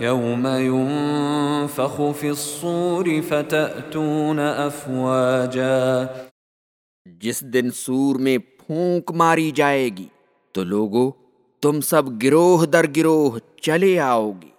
يوم ينفخ في الصور فتأتون أفواجا. جس دن سور میں پھونک ماری جائے گی تو لوگو تم سب گروہ در گروہ چلے آؤ گی۔